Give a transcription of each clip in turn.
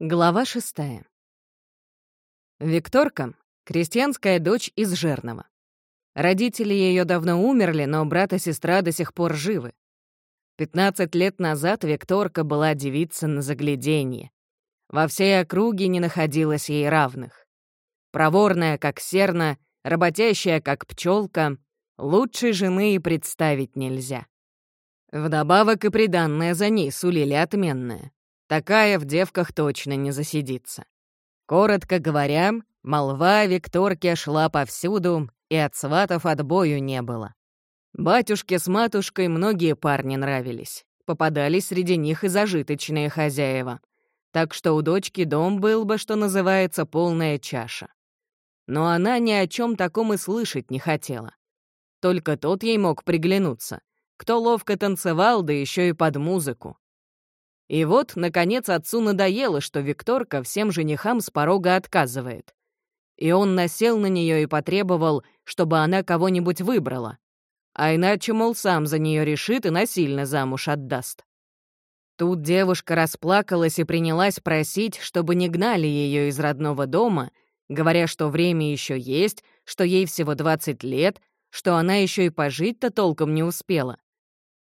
Глава шестая. Викторка — крестьянская дочь из Жернова. Родители ее давно умерли, но брат и сестра до сих пор живы. 15 лет назад Викторка была девица на загляденье. Во всей округе не находилось ей равных. Проворная, как серна, работящая, как пчелка, лучшей жены и представить нельзя. Вдобавок и приданное за ней сулили отменное. Такая в девках точно не засидится. Коротко говоря, молва Викторке шла повсюду, и от сватов отбою не было. Батюшке с матушкой многие парни нравились. Попадались среди них и зажиточные хозяева. Так что у дочки дом был бы, что называется, полная чаша. Но она ни о чем таком и слышать не хотела. Только тот ей мог приглянуться, кто ловко танцевал, да еще и под музыку. И вот, наконец, отцу надоело, что Викторка всем женихам с порога отказывает. И он насел на нее и потребовал, чтобы она кого-нибудь выбрала. А иначе, мол, сам за нее решит и насильно замуж отдаст. Тут девушка расплакалась и принялась просить, чтобы не гнали ее из родного дома, говоря, что время еще есть, что ей всего 20 лет, что она еще и пожить-то толком не успела.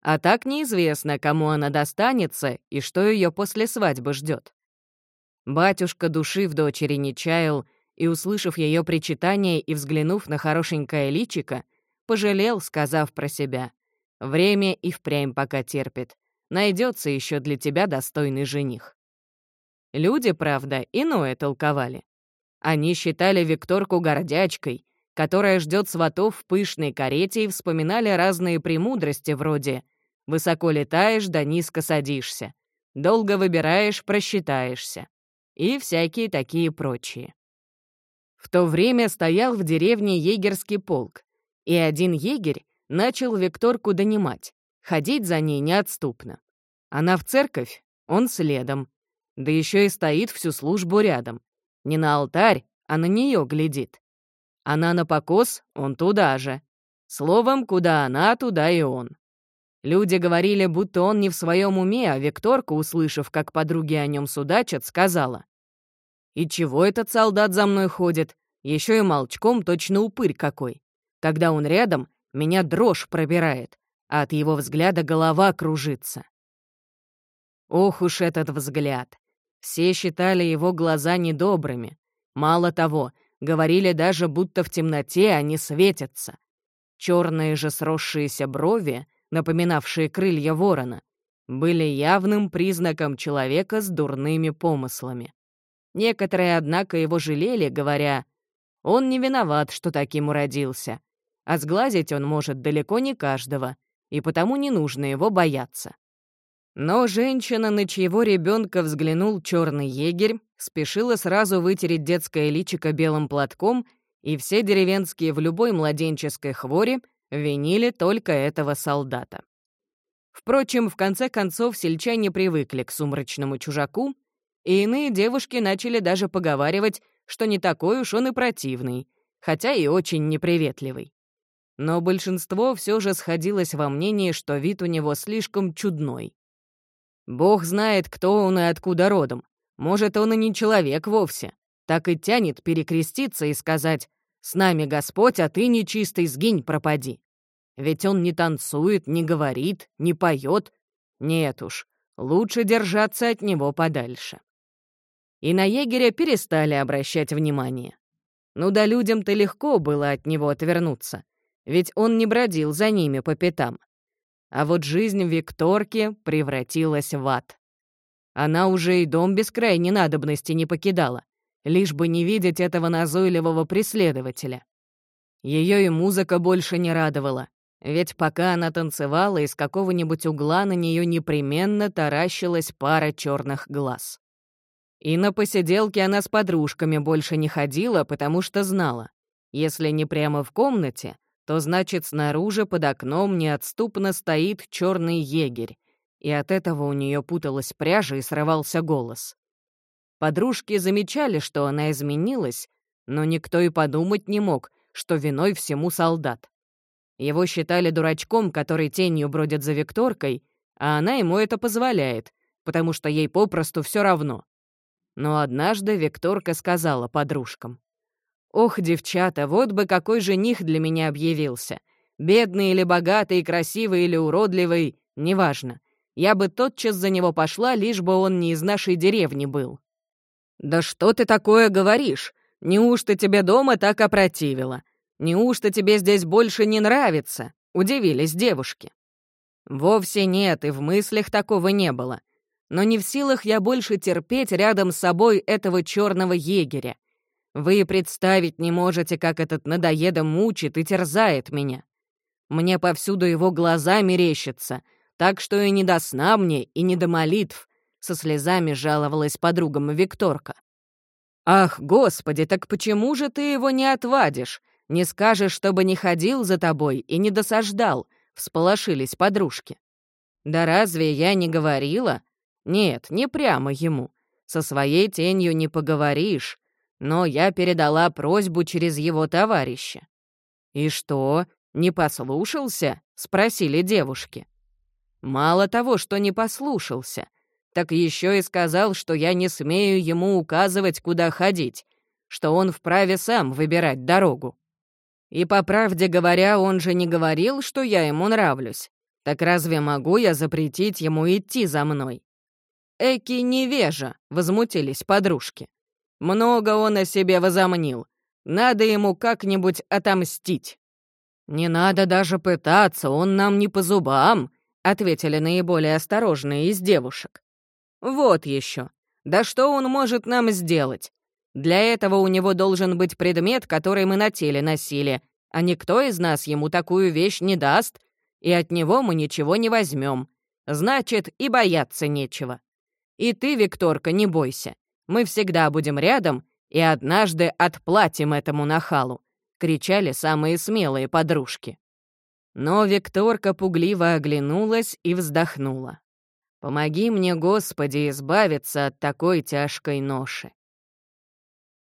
А так неизвестно, кому она достанется и что ее после свадьбы ждет. Батюшка души в дочери не чаял, и, услышав ее причитание и взглянув на хорошенькое личико, пожалел, сказав про себя, «Время и впрямь пока терпит. Найдется еще для тебя достойный жених». Люди, правда, иное толковали. Они считали Викторку гордячкой, которая ждет сватов в пышной карете и вспоминали разные премудрости вроде — Высоко летаешь да низко садишься. Долго выбираешь, просчитаешься. И всякие такие прочие. В то время стоял в деревне егерский полк, и один егерь начал Викторку донимать, ходить за ней неотступно. Она в церковь, он следом, да еще и стоит всю службу рядом. Не на алтарь, а на нее глядит. Она на покос, он туда же. Словом, куда она, туда и он. Люди говорили, будто он не в своем уме, а Викторка, услышав, как подруги о нем судачат, сказала. «И чего этот солдат за мной ходит? Еще и молчком точно упырь какой. Когда он рядом, меня дрожь пробирает, а от его взгляда голова кружится». Ох уж этот взгляд. Все считали его глаза недобрыми. Мало того, говорили даже, будто в темноте они светятся. Черные же сросшиеся брови напоминавшие крылья ворона, были явным признаком человека с дурными помыслами. Некоторые, однако, его жалели, говоря, «Он не виноват, что таким уродился, а сглазить он может далеко не каждого, и потому не нужно его бояться». Но женщина, на чьего ребенка взглянул черный егерь, спешила сразу вытереть детское личико белым платком, и все деревенские в любой младенческой хворе Винили только этого солдата. Впрочем, в конце концов, сельчане привыкли к сумрачному чужаку, и иные девушки начали даже поговаривать, что не такой уж он и противный, хотя и очень неприветливый. Но большинство все же сходилось во мнении, что вид у него слишком чудной. Бог знает, кто он и откуда родом. Может, он и не человек вовсе. Так и тянет перекреститься и сказать с нами Господь, а ты, нечистый, сгинь, пропади. Ведь он не танцует, не говорит, не поет. Нет уж, лучше держаться от него подальше. И на егеря перестали обращать внимание. Ну да людям-то легко было от него отвернуться, ведь он не бродил за ними по пятам. А вот жизнь Викторки превратилась в ад. Она уже и дом без крайней надобности не покидала лишь бы не видеть этого назойливого преследователя. Ее и музыка больше не радовала, ведь пока она танцевала, из какого-нибудь угла на нее непременно таращилась пара черных глаз. И на посиделке она с подружками больше не ходила, потому что знала, если не прямо в комнате, то значит снаружи под окном неотступно стоит черный егерь, и от этого у нее путалась пряжа и срывался голос. Подружки замечали, что она изменилась, но никто и подумать не мог, что виной всему солдат. Его считали дурачком, который тенью бродит за Викторкой, а она ему это позволяет, потому что ей попросту все равно. Но однажды Викторка сказала подружкам. «Ох, девчата, вот бы какой жених для меня объявился. Бедный или богатый, красивый или уродливый, неважно. Я бы тотчас за него пошла, лишь бы он не из нашей деревни был». «Да что ты такое говоришь? Неужто тебе дома так опротивило? Неужто тебе здесь больше не нравится?» — удивились девушки. «Вовсе нет, и в мыслях такого не было. Но не в силах я больше терпеть рядом с собой этого черного егеря. Вы представить не можете, как этот надоеда мучит и терзает меня. Мне повсюду его глаза мерещатся, так что и не до сна мне, и не до молитв», — со слезами жаловалась подругам Викторка. «Ах, Господи, так почему же ты его не отвадишь? Не скажешь, чтобы не ходил за тобой и не досаждал?» — всполошились подружки. «Да разве я не говорила?» «Нет, не прямо ему. Со своей тенью не поговоришь. Но я передала просьбу через его товарища». «И что, не послушался?» — спросили девушки. Мало того, что не послушался, так еще и сказал, что я не смею ему указывать, куда ходить, что он вправе сам выбирать дорогу. И по правде говоря, он же не говорил, что я ему нравлюсь. Так разве могу я запретить ему идти за мной? Эки невежа, возмутились подружки. Много он о себе возомнил. Надо ему как-нибудь отомстить. Не надо даже пытаться, он нам не по зубам, ответили наиболее осторожные из девушек. «Вот еще. Да что он может нам сделать? Для этого у него должен быть предмет, который мы на теле носили, а никто из нас ему такую вещь не даст, и от него мы ничего не возьмем. Значит, и бояться нечего. И ты, Викторка, не бойся. Мы всегда будем рядом и однажды отплатим этому нахалу», — кричали самые смелые подружки. Но Викторка пугливо оглянулась и вздохнула. «Помоги мне, Господи, избавиться от такой тяжкой ноши».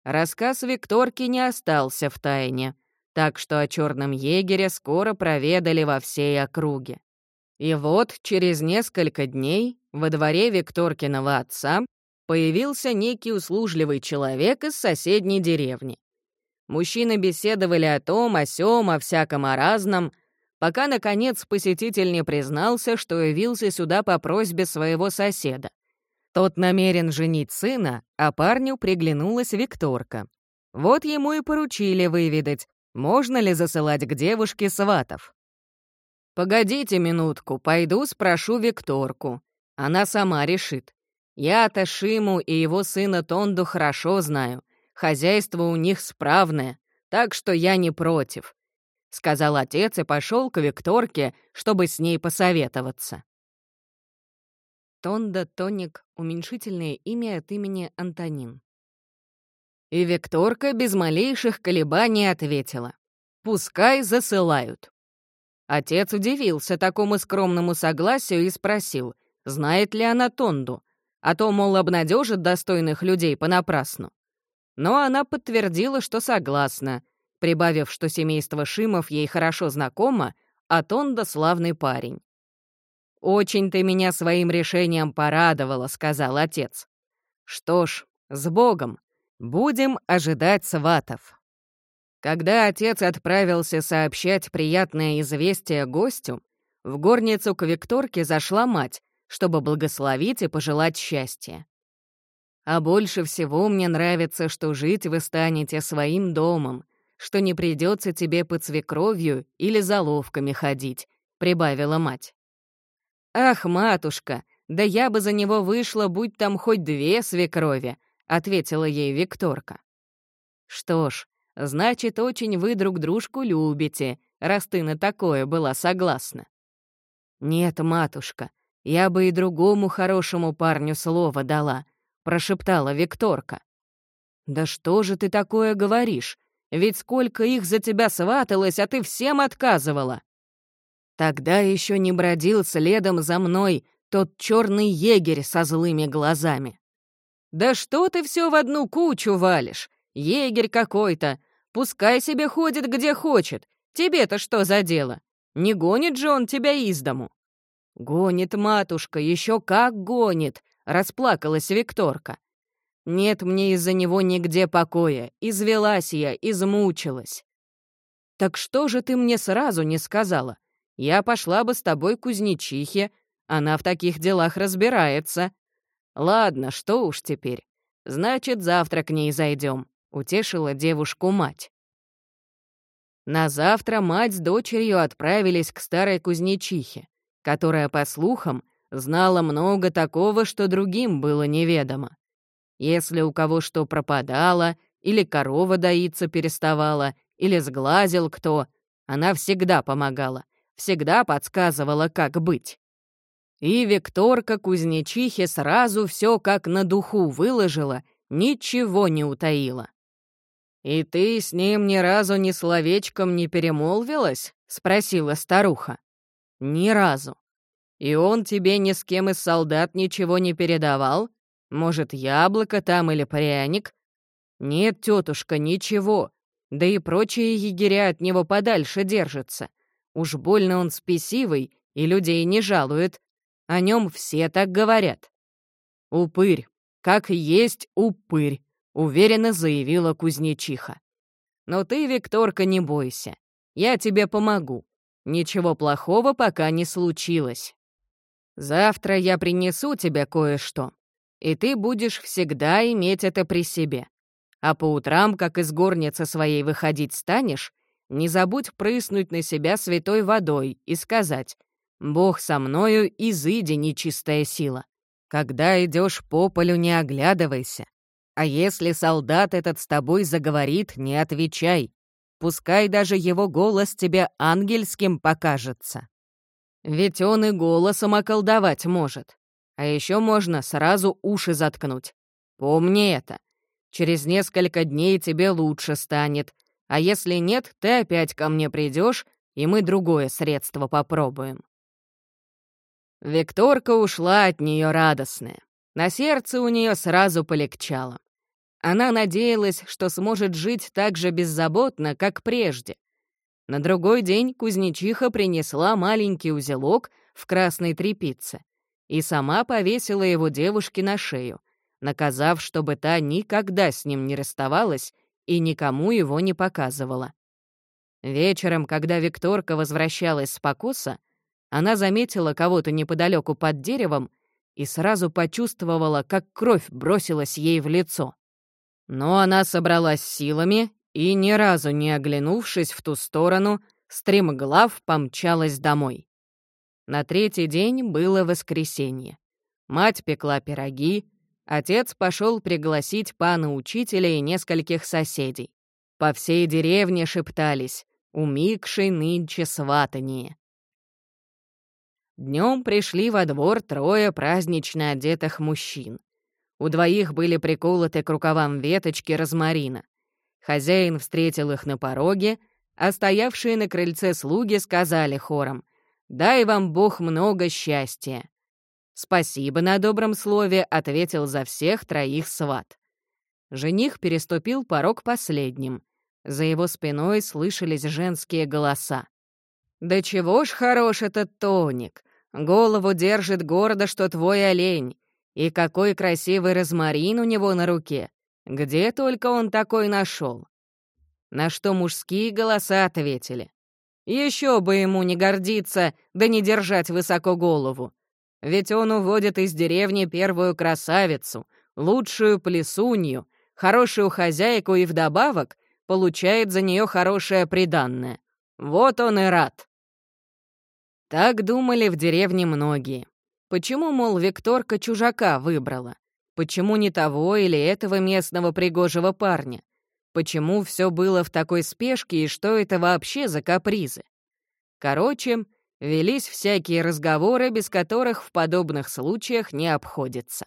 Рассказ Викторки не остался в тайне, так что о черном егере скоро проведали во всей округе. И вот через несколько дней во дворе Викторкиного отца появился некий услужливый человек из соседней деревни. Мужчины беседовали о том, о сём, о всяком о разном — пока, наконец, посетитель не признался, что явился сюда по просьбе своего соседа. Тот намерен женить сына, а парню приглянулась Викторка. Вот ему и поручили выведать, можно ли засылать к девушке сватов. «Погодите минутку, пойду спрошу Викторку. Она сама решит. Я-то Шиму и его сына Тонду хорошо знаю. Хозяйство у них справное, так что я не против сказал отец и пошел к Викторке, чтобы с ней посоветоваться. Тонда Тоник — уменьшительное имя от имени Антонин. И Викторка без малейших колебаний ответила. «Пускай засылают». Отец удивился такому скромному согласию и спросил, знает ли она Тонду, а то, мол, обнадежит достойных людей понапрасну. Но она подтвердила, что согласна, прибавив, что семейство Шимов ей хорошо знакомо, а Тонда — славный парень. «Очень ты меня своим решением порадовала», — сказал отец. «Что ж, с Богом. Будем ожидать сватов». Когда отец отправился сообщать приятное известие гостю, в горницу к Викторке зашла мать, чтобы благословить и пожелать счастья. «А больше всего мне нравится, что жить вы станете своим домом, что не придется тебе под свекровью или заловками ходить», — прибавила мать. «Ах, матушка, да я бы за него вышла, будь там хоть две свекрови», — ответила ей Викторка. «Что ж, значит, очень вы друг дружку любите, раз ты на такое была согласна». «Нет, матушка, я бы и другому хорошему парню слово дала», — прошептала Викторка. «Да что же ты такое говоришь? Ведь сколько их за тебя сваталось, а ты всем отказывала. Тогда еще не бродил следом за мной тот черный егерь со злыми глазами. Да что ты все в одну кучу валишь? Егерь какой-то. Пускай себе ходит где хочет. Тебе-то что за дело? Не гонит же он тебя из дому. Гонит матушка, еще как гонит, расплакалась Викторка. Нет мне из-за него нигде покоя. Извелась я, измучилась. Так что же ты мне сразу не сказала? Я пошла бы с тобой к кузнечихе. Она в таких делах разбирается. Ладно, что уж теперь. Значит, завтра к ней зайдем. Утешила девушку мать. На завтра мать с дочерью отправились к старой кузнечихе, которая, по слухам, знала много такого, что другим было неведомо. Если у кого что пропадало, или корова доиться переставала, или сглазил кто, она всегда помогала, всегда подсказывала, как быть. И Викторка кузнечихе сразу все как на духу выложила, ничего не утаила. «И ты с ним ни разу ни словечком не перемолвилась?» — спросила старуха. «Ни разу. И он тебе ни с кем из солдат ничего не передавал? Может, яблоко там или пряник?» «Нет, тетушка, ничего. Да и прочие егеря от него подальше держатся. Уж больно он спесивый и людей не жалует. О нем все так говорят». «Упырь, как есть упырь», — уверенно заявила кузнечиха. «Но ты, Викторка, не бойся. Я тебе помогу. Ничего плохого пока не случилось. Завтра я принесу тебе кое-что, и ты будешь всегда иметь это при себе. А по утрам, как из горницы своей выходить станешь, не забудь прыснуть на себя святой водой и сказать «Бог со мною, изыди, нечистая сила». Когда идешь по полю, не оглядывайся. А если солдат этот с тобой заговорит, не отвечай. Пускай даже его голос тебе ангельским покажется. Ведь он и голосом околдовать может. А еще можно сразу уши заткнуть. Помни это. Через несколько дней тебе лучше станет. А если нет, ты опять ко мне придешь, и мы другое средство попробуем. Викторка ушла от нее радостная. На сердце у нее сразу полегчало. Она надеялась, что сможет жить так же беззаботно, как прежде. На другой день кузнечиха принесла маленький узелок в красной тряпице и сама повесила его девушке на шею, наказав, чтобы та никогда с ним не расставалась и никому его не показывала. Вечером, когда Викторка возвращалась с покоса, она заметила кого-то неподалеку под деревом и сразу почувствовала, как кровь бросилась ей в лицо. Но она собралась силами и, ни разу не оглянувшись в ту сторону, стремглав помчалась домой. На третий день было воскресенье. Мать пекла пироги, отец пошел пригласить пана-учителя и нескольких соседей. По всей деревне шептались «У Микши нынче сватание». Днем пришли во двор трое празднично одетых мужчин. У двоих были приколоты к рукавам веточки розмарина. Хозяин встретил их на пороге, а стоявшие на крыльце слуги сказали хором «Дай вам Бог много счастья». «Спасибо на добром слове», — ответил за всех троих сват. Жених переступил порог последним. За его спиной слышались женские голоса. «Да чего ж хорош этот тоник! Голову держит гордо, что твой олень. И какой красивый розмарин у него на руке! Где только он такой нашел? На что мужские голоса ответили. Еще бы ему не гордиться, да не держать высоко голову. Ведь он уводит из деревни первую красавицу, лучшую плесунью, хорошую хозяйку и вдобавок получает за нее хорошее приданное. Вот он и рад. Так думали в деревне многие. Почему, мол, Викторка чужака выбрала? Почему не того или этого местного пригожего парня? Почему все было в такой спешке и что это вообще за капризы? Короче, велись всякие разговоры, без которых в подобных случаях не обходится.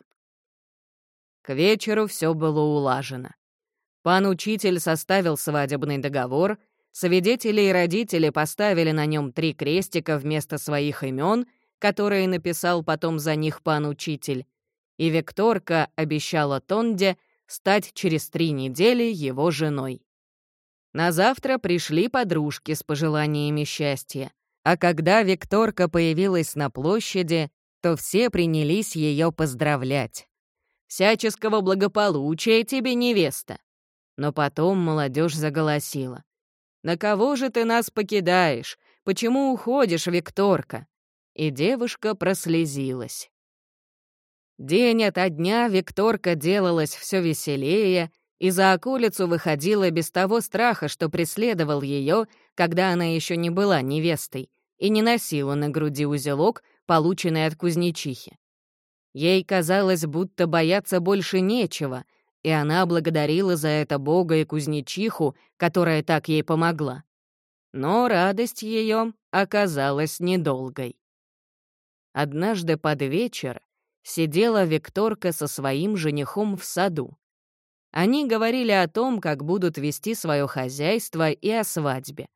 К вечеру все было улажено. Пан-учитель составил свадебный договор, свидетели и родители поставили на нем три крестика вместо своих имен которые написал потом за них пан-учитель, и Викторка обещала Тонде стать через три недели его женой. На завтра пришли подружки с пожеланиями счастья, а когда Викторка появилась на площади, то все принялись ее поздравлять. всяческого благополучия тебе, невеста. Но потом молодежь заголосила. «На кого же ты нас покидаешь? Почему уходишь, Викторка?» И девушка прослезилась. День ото дня Викторка делалась все веселее, и за околицу выходила без того страха, что преследовал ее, когда она еще не была невестой, и не носила на груди узелок, полученный от кузнечихи. Ей казалось, будто бояться больше нечего, и она благодарила за это Бога и кузнечиху, которая так ей помогла. Но радость ее оказалась недолгой. Однажды под вечер сидела Викторка со своим женихом в саду. Они говорили о том, как будут вести свое хозяйство и о свадьбе.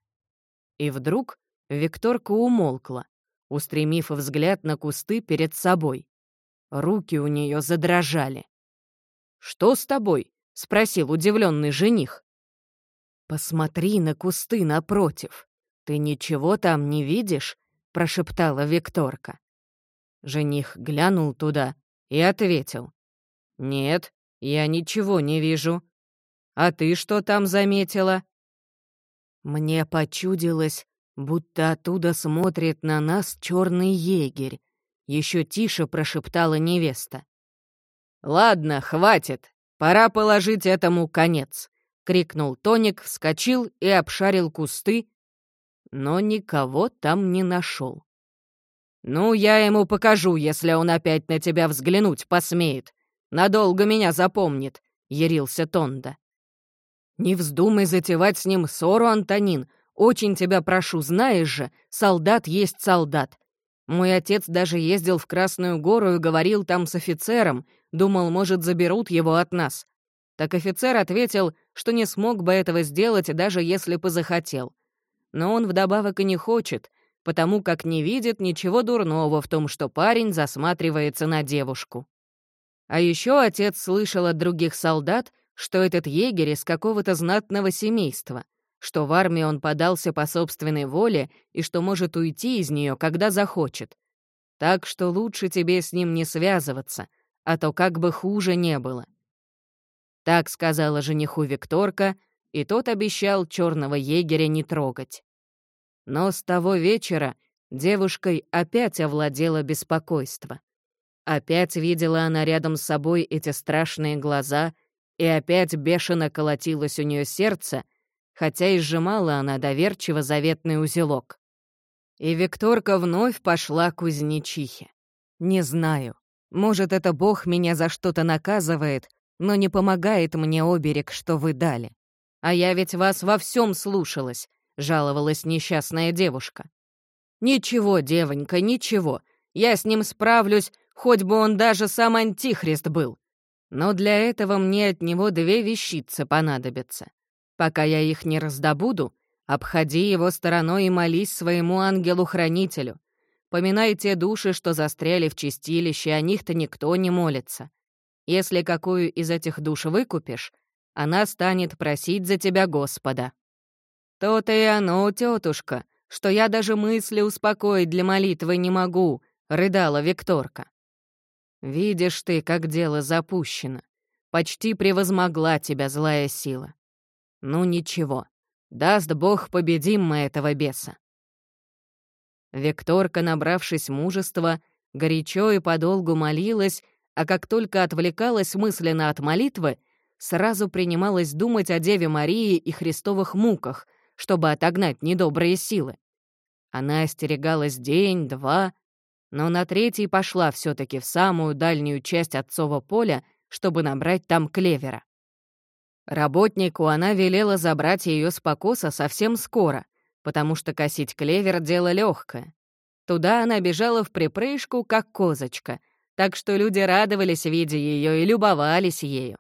И вдруг Викторка умолкла, устремив взгляд на кусты перед собой. Руки у нее задрожали. «Что с тобой?» — спросил удивленный жених. «Посмотри на кусты напротив. Ты ничего там не видишь?» — прошептала Викторка. Жених глянул туда и ответил. «Нет, я ничего не вижу. А ты что там заметила?» Мне почудилось, будто оттуда смотрит на нас черный егерь. Еще тише прошептала невеста. «Ладно, хватит. Пора положить этому конец», — крикнул Тоник, вскочил и обшарил кусты, но никого там не нашел. «Ну, я ему покажу, если он опять на тебя взглянуть посмеет. Надолго меня запомнит», — ярился Тонда. «Не вздумай затевать с ним ссору, Антонин. Очень тебя прошу, знаешь же, солдат есть солдат. Мой отец даже ездил в Красную гору и говорил там с офицером, думал, может, заберут его от нас. Так офицер ответил, что не смог бы этого сделать, даже если бы захотел. Но он вдобавок и не хочет, потому как не видит ничего дурного в том, что парень засматривается на девушку. А еще отец слышал от других солдат, что этот егерь из какого-то знатного семейства, что в армии он подался по собственной воле и что может уйти из нее, когда захочет. Так что лучше тебе с ним не связываться, а то как бы хуже не было. Так сказала жениху Викторка, и тот обещал черного егеря не трогать. Но с того вечера девушкой опять овладело беспокойство. Опять видела она рядом с собой эти страшные глаза, и опять бешено колотилось у нее сердце, хотя и сжимала она доверчиво заветный узелок. И Викторка вновь пошла к кузнечихе. Не знаю, может, это Бог меня за что-то наказывает, но не помогает мне оберег, что вы дали. А я ведь вас во всем слушалась, жаловалась несчастная девушка. «Ничего, девонька, ничего. Я с ним справлюсь, хоть бы он даже сам антихрист был. Но для этого мне от него две вещицы понадобятся. Пока я их не раздобуду, обходи его стороной и молись своему ангелу-хранителю. Поминай те души, что застряли в чистилище, о них-то никто не молится. Если какую из этих душ выкупишь, она станет просить за тебя Господа. «То-то и оно, тетушка, что я даже мысли успокоить для молитвы не могу», — рыдала Викторка. «Видишь ты, как дело запущено. Почти превозмогла тебя злая сила. Ну ничего, даст Бог, победим мы этого беса». Викторка, набравшись мужества, горячо и подолгу молилась, а как только отвлекалась мысленно от молитвы, сразу принималась думать о Деве Марии и Христовых муках — чтобы отогнать недобрые силы. Она остерегалась день-два, но на третий пошла все таки в самую дальнюю часть отцова поля, чтобы набрать там клевера. Работнику она велела забрать ее с покоса совсем скоро, потому что косить клевер — дело легкое. Туда она бежала в припрыжку, как козочка, так что люди радовались, видя ее, и любовались ею.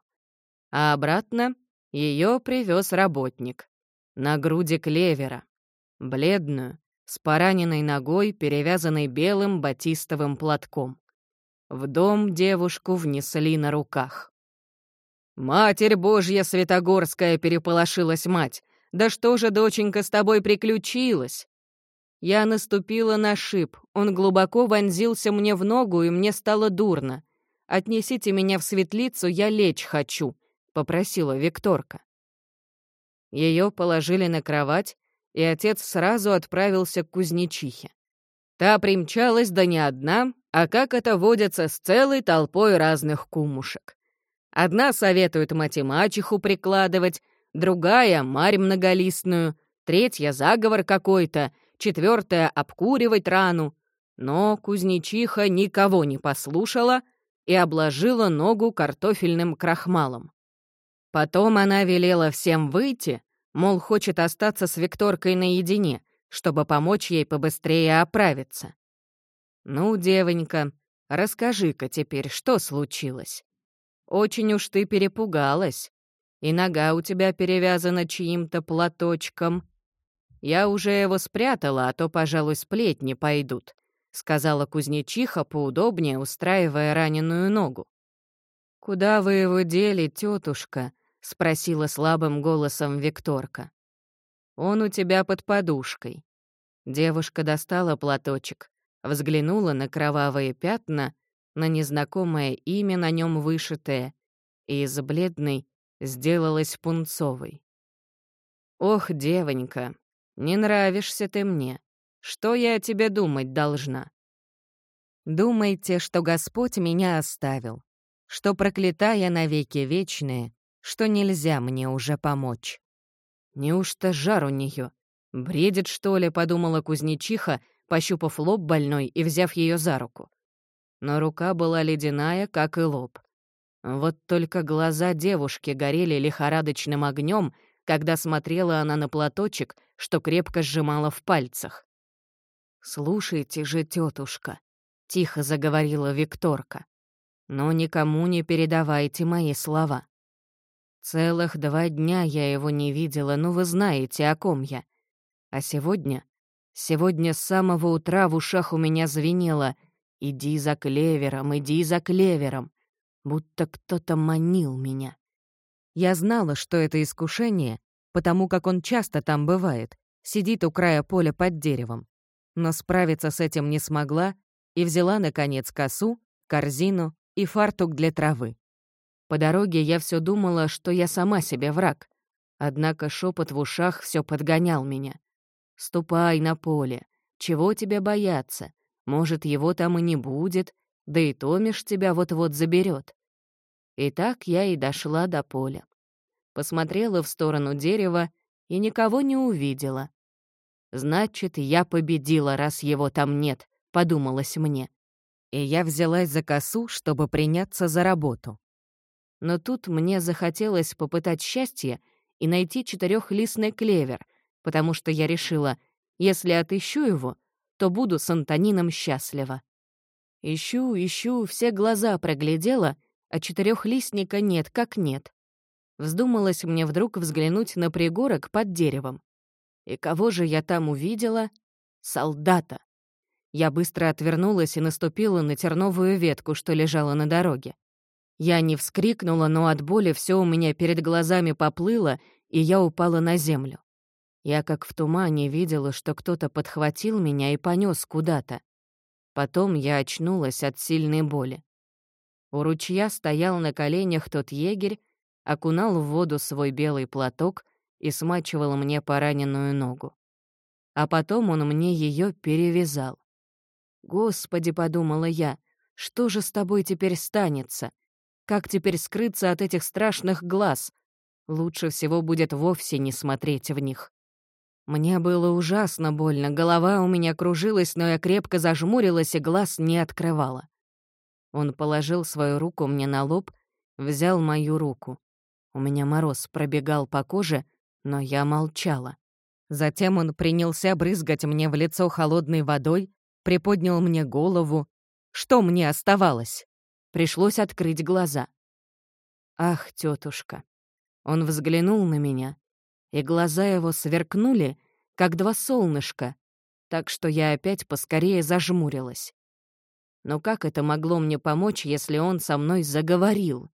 А обратно ее привез работник на груди клевера, бледную, с пораненной ногой, перевязанной белым батистовым платком. В дом девушку внесли на руках. «Матерь Божья Святогорская!» — переполошилась мать. «Да что же, доченька, с тобой приключилось?» Я наступила на шип, он глубоко вонзился мне в ногу, и мне стало дурно. отнесите меня в светлицу, я лечь хочу», — попросила Викторка. Ее положили на кровать, и отец сразу отправился к кузнечихе. Та примчалась да не одна, а как это водится с целой толпой разных кумушек. Одна советует математику прикладывать, другая — марь многолистную, третья — заговор какой-то, четвертая — обкуривать рану. Но кузнечиха никого не послушала и обложила ногу картофельным крахмалом. Потом она велела всем выйти, мол, хочет остаться с Викторкой наедине, чтобы помочь ей побыстрее оправиться. «Ну, девонька, расскажи-ка теперь, что случилось? Очень уж ты перепугалась, и нога у тебя перевязана чьим-то платочком. Я уже его спрятала, а то, пожалуй, сплетни пойдут», — сказала кузнечиха, поудобнее устраивая раненую ногу. «Куда вы его дели, тетушка?» — спросила слабым голосом Викторка. «Он у тебя под подушкой». Девушка достала платочек, взглянула на кровавые пятна, на незнакомое имя на нем вышитое, и из бледной сделалась пунцовой. «Ох, девонька, не нравишься ты мне. Что я о тебе думать должна?» «Думайте, что Господь меня оставил, что проклятая навеки вечные, что нельзя мне уже помочь. Неужто жар у нее? Бредит, что ли, подумала кузнечиха, пощупав лоб больной и взяв ее за руку. Но рука была ледяная, как и лоб. Вот только глаза девушки горели лихорадочным огнем, когда смотрела она на платочек, что крепко сжимала в пальцах. «Слушайте же, тетушка, тихо заговорила Викторка. «Но никому не передавайте мои слова. Целых два дня я его не видела, но вы знаете, о ком я. А сегодня? Сегодня с самого утра в ушах у меня звенело «Иди за клевером, иди за клевером», будто кто-то манил меня. Я знала, что это искушение, потому как он часто там бывает, сидит у края поля под деревом. Но справиться с этим не смогла и взяла, наконец, косу, корзину и фартук для травы. По дороге я все думала, что я сама себе враг. Однако шепот в ушах все подгонял меня. «Ступай на поле. Чего тебе бояться? Может, его там и не будет, да и Томиш тебя вот-вот заберет. И так я и дошла до поля. Посмотрела в сторону дерева и никого не увидела. «Значит, я победила, раз его там нет», — подумалось мне. И я взялась за косу, чтобы приняться за работу. Но тут мне захотелось попытать счастье и найти четырехлистный клевер, потому что я решила, если отыщу его, то буду с Антонином счастлива. Ищу, ищу, все глаза проглядела, а четырехлистника нет как нет. Вздумалось мне вдруг взглянуть на пригорок под деревом. И кого же я там увидела? Солдата. Я быстро отвернулась и наступила на терновую ветку, что лежала на дороге. Я не вскрикнула, но от боли все у меня перед глазами поплыло, и я упала на землю. Я как в тумане видела, что кто-то подхватил меня и понес куда-то. Потом я очнулась от сильной боли. У ручья стоял на коленях тот егерь, окунал в воду свой белый платок и смачивал мне пораненную ногу. А потом он мне ее перевязал. «Господи», — подумала я, — «что же с тобой теперь станется? Как теперь скрыться от этих страшных глаз? Лучше всего будет вовсе не смотреть в них. Мне было ужасно больно, голова у меня кружилась, но я крепко зажмурилась и глаз не открывала. Он положил свою руку мне на лоб, взял мою руку. У меня мороз пробегал по коже, но я молчала. Затем он принялся брызгать мне в лицо холодной водой, приподнял мне голову. Что мне оставалось? Пришлось открыть глаза. «Ах, тетушка!» Он взглянул на меня, и глаза его сверкнули, как два солнышка, так что я опять поскорее зажмурилась. Но как это могло мне помочь, если он со мной заговорил?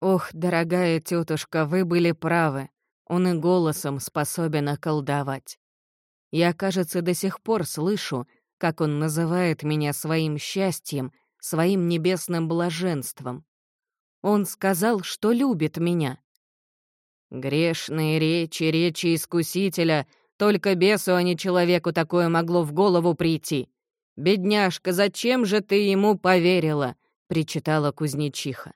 «Ох, дорогая тетушка, вы были правы. Он и голосом способен околдовать. Я, кажется, до сих пор слышу, как он называет меня своим счастьем, своим небесным блаженством. Он сказал, что любит меня. Грешные речи, речи искусителя, только бесу, а не человеку такое могло в голову прийти. «Бедняжка, зачем же ты ему поверила?» — причитала кузнечиха.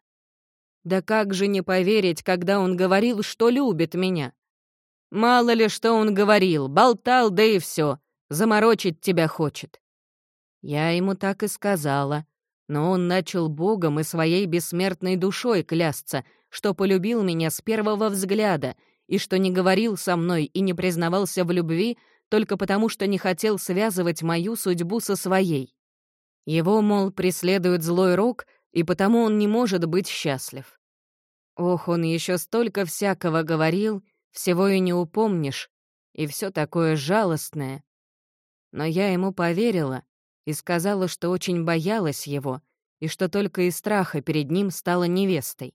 «Да как же не поверить, когда он говорил, что любит меня? Мало ли, что он говорил, болтал, да и все, заморочить тебя хочет». Я ему так и сказала, но он начал Богом и своей бессмертной душой клясться, что полюбил меня с первого взгляда и что не говорил со мной и не признавался в любви только потому, что не хотел связывать мою судьбу со своей. Его, мол, преследует злой рок, и потому он не может быть счастлив. Ох, он еще столько всякого говорил, всего и не упомнишь, и все такое жалостное. Но я ему поверила и сказала, что очень боялась его, и что только из страха перед ним стала невестой.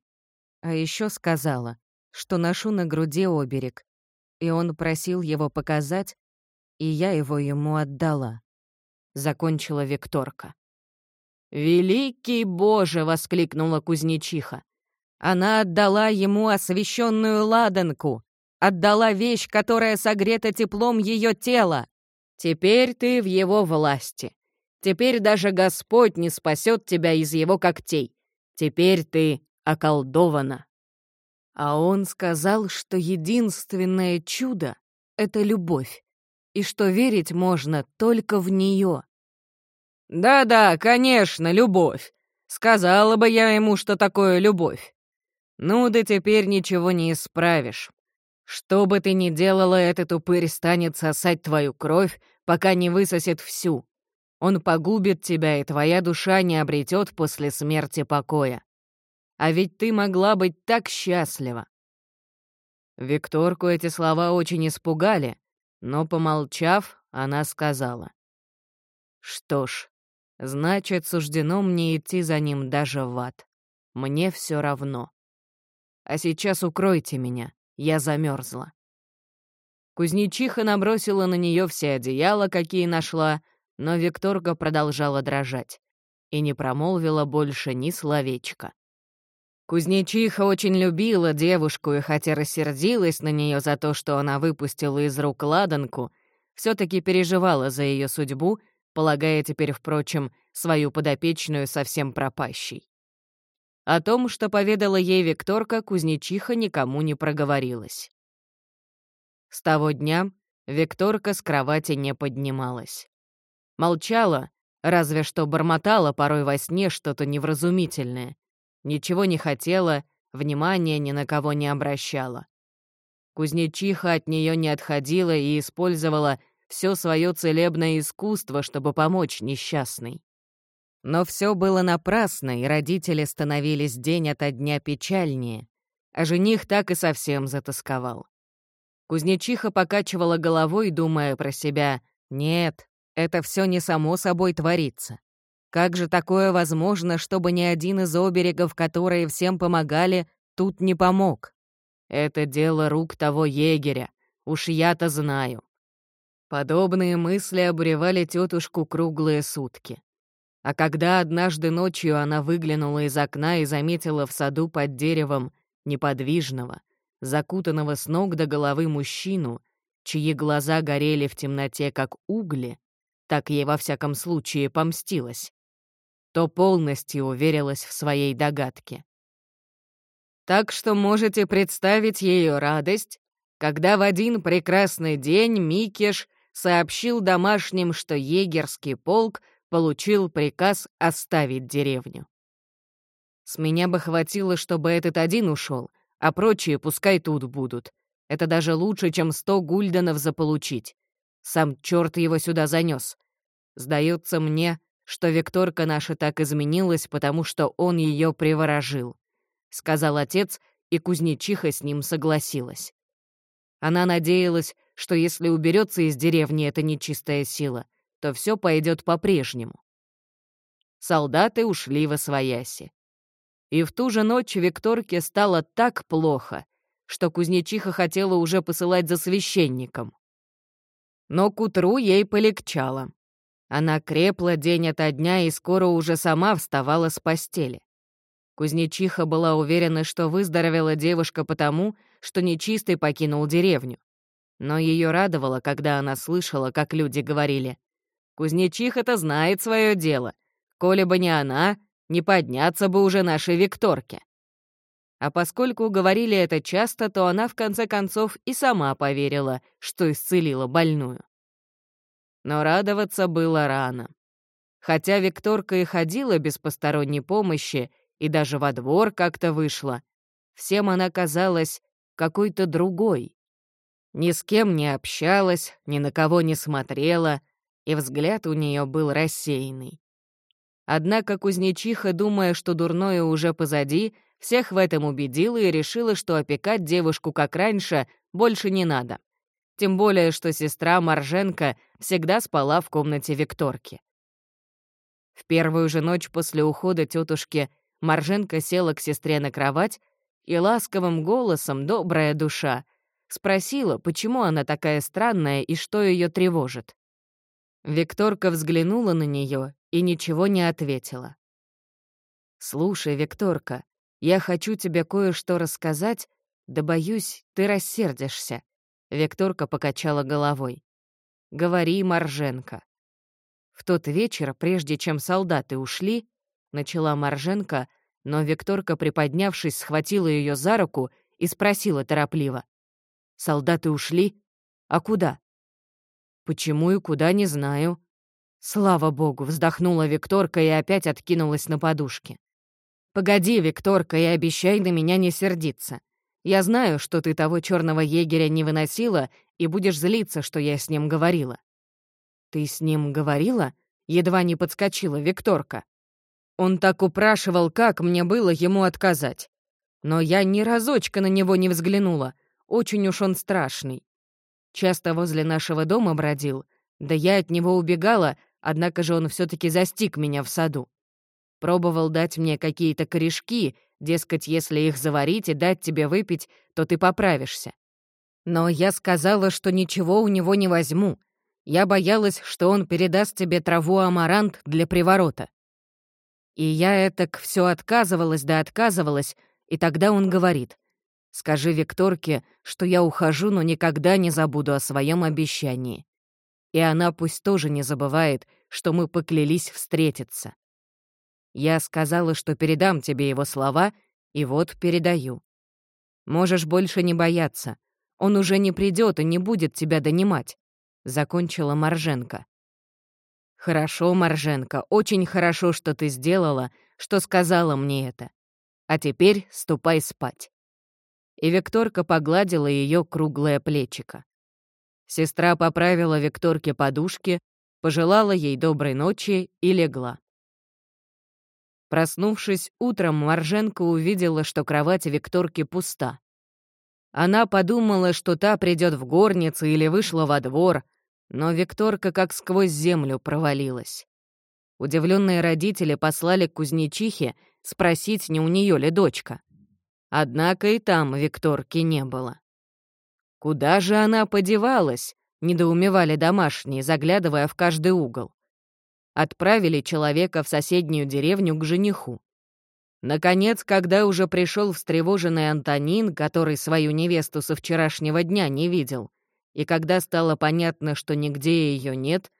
А еще сказала, что ношу на груди оберег, и он просил его показать, и я его ему отдала. Закончила Викторка. «Великий Боже!» — воскликнула кузнечиха. Она отдала ему освященную ладанку, отдала вещь, которая согрета теплом ее тела. Теперь ты в его власти. Теперь даже Господь не спасет тебя из его когтей. Теперь ты околдована. А он сказал, что единственное чудо — это любовь, и что верить можно только в нее. «Да-да, конечно, любовь. Сказала бы я ему, что такое любовь. Ну да теперь ничего не исправишь. Что бы ты ни делала, этот упырь станет сосать твою кровь, пока не высосет всю. Он погубит тебя, и твоя душа не обретет после смерти покоя. А ведь ты могла быть так счастлива. Викторку эти слова очень испугали, но, помолчав, она сказала. «Что ж, значит, суждено мне идти за ним даже в ад. Мне все равно. А сейчас укройте меня, я замерзла. Кузнечиха набросила на нее все одеяла, какие нашла, но Викторга продолжала дрожать и не промолвила больше ни словечка. Кузнечиха очень любила девушку, и хотя рассердилась на нее за то, что она выпустила из рук ладанку, все таки переживала за ее судьбу, полагая теперь, впрочем, свою подопечную совсем пропащей. О том, что поведала ей Викторка, кузнечиха никому не проговорилась. С того дня Викторка с кровати не поднималась. Молчала, разве что бормотала порой во сне что-то невразумительное. Ничего не хотела, внимания ни на кого не обращала. Кузнечиха от нее не отходила и использовала все свое целебное искусство, чтобы помочь несчастной. Но все было напрасно, и родители становились день ото дня печальнее, а жених так и совсем затасковал. Кузнечиха покачивала головой, думая про себя, «Нет, это все не само собой творится. Как же такое возможно, чтобы ни один из оберегов, которые всем помогали, тут не помог? Это дело рук того егеря, уж я-то знаю. Подобные мысли обуревали тетушку круглые сутки. А когда однажды ночью она выглянула из окна и заметила в саду под деревом неподвижного, закутанного с ног до головы мужчину, чьи глаза горели в темноте, как угли, так ей во всяком случае помстилась, то полностью уверилась в своей догадке. Так что можете представить ее радость, когда в один прекрасный день Микеш сообщил домашним, что егерский полк получил приказ оставить деревню. С меня бы хватило, чтобы этот один ушел, а прочие пускай тут будут. Это даже лучше, чем сто гульденов заполучить. Сам черт его сюда занес. Сдается мне, что Викторка наша так изменилась, потому что он ее приворожил», — сказал отец, и кузнечиха с ним согласилась. Она надеялась, что если уберется из деревни эта нечистая сила, то все пойдет по-прежнему. Солдаты ушли во свояси. И в ту же ночь Викторке стало так плохо, что кузнечиха хотела уже посылать за священником. Но к утру ей полегчало. Она крепла день ото дня и скоро уже сама вставала с постели. Кузнечиха была уверена, что выздоровела девушка потому, что нечистый покинул деревню. Но ее радовало, когда она слышала, как люди говорили. «Кузнечиха-то знает свое дело. Коли бы не она, не подняться бы уже нашей Викторке». А поскольку говорили это часто, то она в конце концов и сама поверила, что исцелила больную. Но радоваться было рано. Хотя Викторка и ходила без посторонней помощи, и даже во двор как-то вышла, всем она казалась какой-то другой. Ни с кем не общалась, ни на кого не смотрела, и взгляд у нее был рассеянный. Однако кузнечиха, думая, что дурное уже позади, всех в этом убедила и решила, что опекать девушку, как раньше, больше не надо. Тем более, что сестра Марженко всегда спала в комнате Викторки. В первую же ночь после ухода тетушки Марженко села к сестре на кровать и ласковым голосом, добрая душа, спросила, почему она такая странная и что ее тревожит. Викторка взглянула на нее и ничего не ответила. «Слушай, Викторка, я хочу тебе кое-что рассказать, да боюсь, ты рассердишься». Викторка покачала головой. «Говори, Марженко». В тот вечер, прежде чем солдаты ушли, начала Марженко, но Викторка, приподнявшись, схватила ее за руку и спросила торопливо. «Солдаты ушли? А куда?» «Почему и куда, не знаю». «Слава богу!» — вздохнула Викторка и опять откинулась на подушке. «Погоди, Викторка, и обещай на меня не сердиться. Я знаю, что ты того черного егеря не выносила и будешь злиться, что я с ним говорила». «Ты с ним говорила?» — едва не подскочила Викторка. Он так упрашивал, как мне было ему отказать. Но я ни разочка на него не взглянула. Очень уж он страшный. Часто возле нашего дома бродил, да я от него убегала, однако же он все таки застиг меня в саду. Пробовал дать мне какие-то корешки, дескать, если их заварить и дать тебе выпить, то ты поправишься. Но я сказала, что ничего у него не возьму. Я боялась, что он передаст тебе траву амарант для приворота. И я этак все отказывалась да отказывалась, и тогда он говорит, «Скажи Викторке, что я ухожу, но никогда не забуду о своем обещании. И она пусть тоже не забывает, что мы поклялись встретиться. Я сказала, что передам тебе его слова, и вот передаю. Можешь больше не бояться. Он уже не придет и не будет тебя донимать», — закончила Марженко. «Хорошо, Марженко, очень хорошо, что ты сделала, что сказала мне это. А теперь ступай спать». И Викторка погладила ее круглое плечико. Сестра поправила Викторке подушки, пожелала ей доброй ночи и легла. Проснувшись утром, Марженко увидела, что кровать Викторки пуста. Она подумала, что та придет в горницу или вышла во двор, но Викторка как сквозь землю провалилась. Удивленные родители послали к кузнечихе спросить, не у нее ли дочка. Однако и там Викторки не было. Куда же она подевалась? недоумевали домашние, заглядывая в каждый угол отправили человека в соседнюю деревню к жениху. Наконец, когда уже пришел встревоженный Антонин, который свою невесту со вчерашнего дня не видел, и когда стало понятно, что нигде ее нет,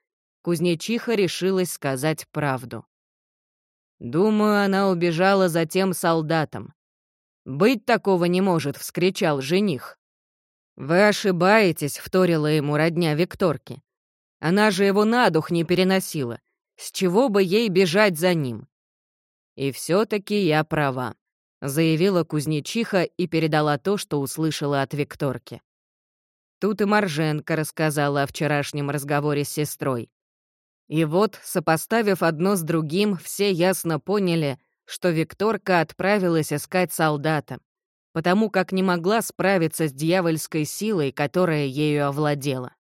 кузнечиха решилась сказать правду. «Думаю, она убежала за тем солдатом». «Быть такого не может!» — вскричал жених. «Вы ошибаетесь», — вторила ему родня Викторки. «Она же его на дух не переносила. С чего бы ей бежать за ним? И все-таки я права, заявила кузнечиха и передала то, что услышала от Викторки. Тут и Марженко рассказала о вчерашнем разговоре с сестрой. И вот, сопоставив одно с другим, все ясно поняли, что Викторка отправилась искать солдата, потому как не могла справиться с дьявольской силой, которая ею овладела.